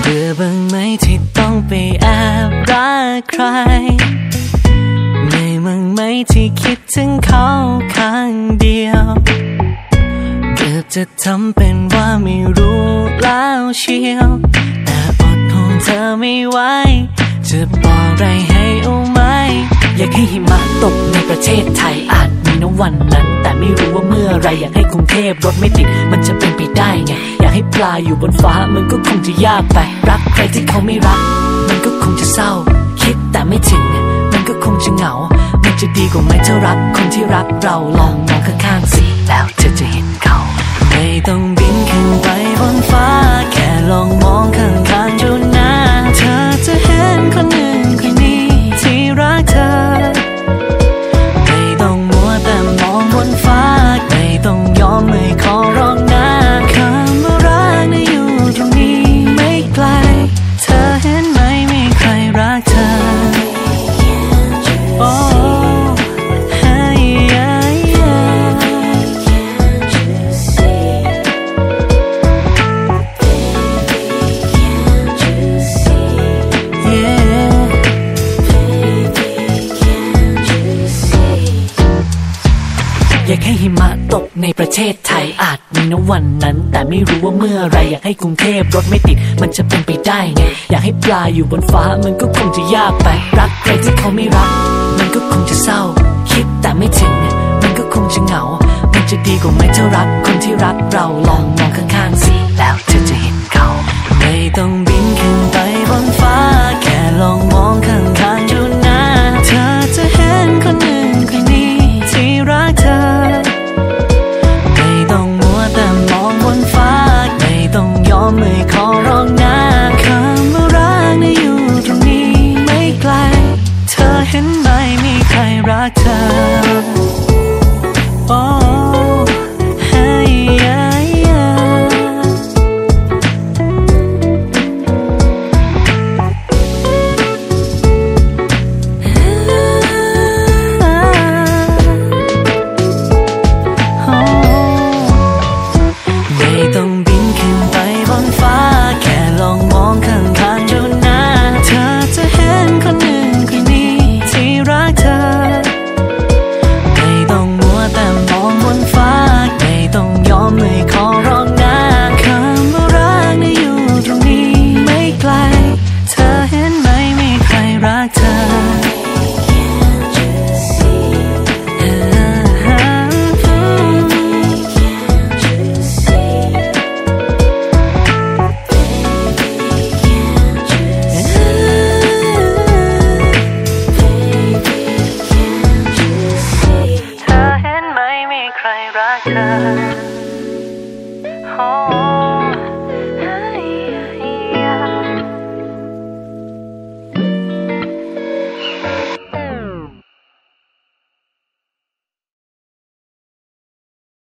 เบื่อบ้างไหมที่ต้องไปแอบรักใครเหนื่อยบ้างไหมที่คิดถึงเขาข้างเดียว เกือบจะทำเป็นว่าไม่รู้แล้วเชียว แต่อดห่วงเธอไม่ไหวจะบอกอะไรให้ ยากให้หิมะตกในประเทศไทยอาจมีนวันนั้น แต่ไม่รู้ว่าเมื่อไรอยากให้กรุงเทพรถไม่ติด มันจะเป็นไปได้ไง อยากให้ปลาอยู่บนฟ้ามันก็คงจะยากไป รักใครที่เขาไม่รัก มันก็คงจะเศร้า คิดแต่ไม่ถึง มันก็คงจะเหงา มันจะดีกว่าไหมถ้ารักคนที่รักเราลองมองข้างๆ ยากให้หิมะตกในประเทศไทยอาจมีนวันนั้น แต่ไม่รู้ว่าเมื่อไรอยากให้กรุงเทพรถไม่ติด มันจะเป็นไปได้ไง อยากให้ปลาอยู่บนฟ้ามันก็คงจะยากไป รักใครที่เขาไม่รัก มันก็คงจะเศร้า คิดแต่ไม่ถึง มันก็คงจะเหงา มันจะดีกว่าไหมถ้ารักคนที่รักเราลองมองข้างๆสิแล้วเธอจะเห็นเขาไม่ต้อง Oh.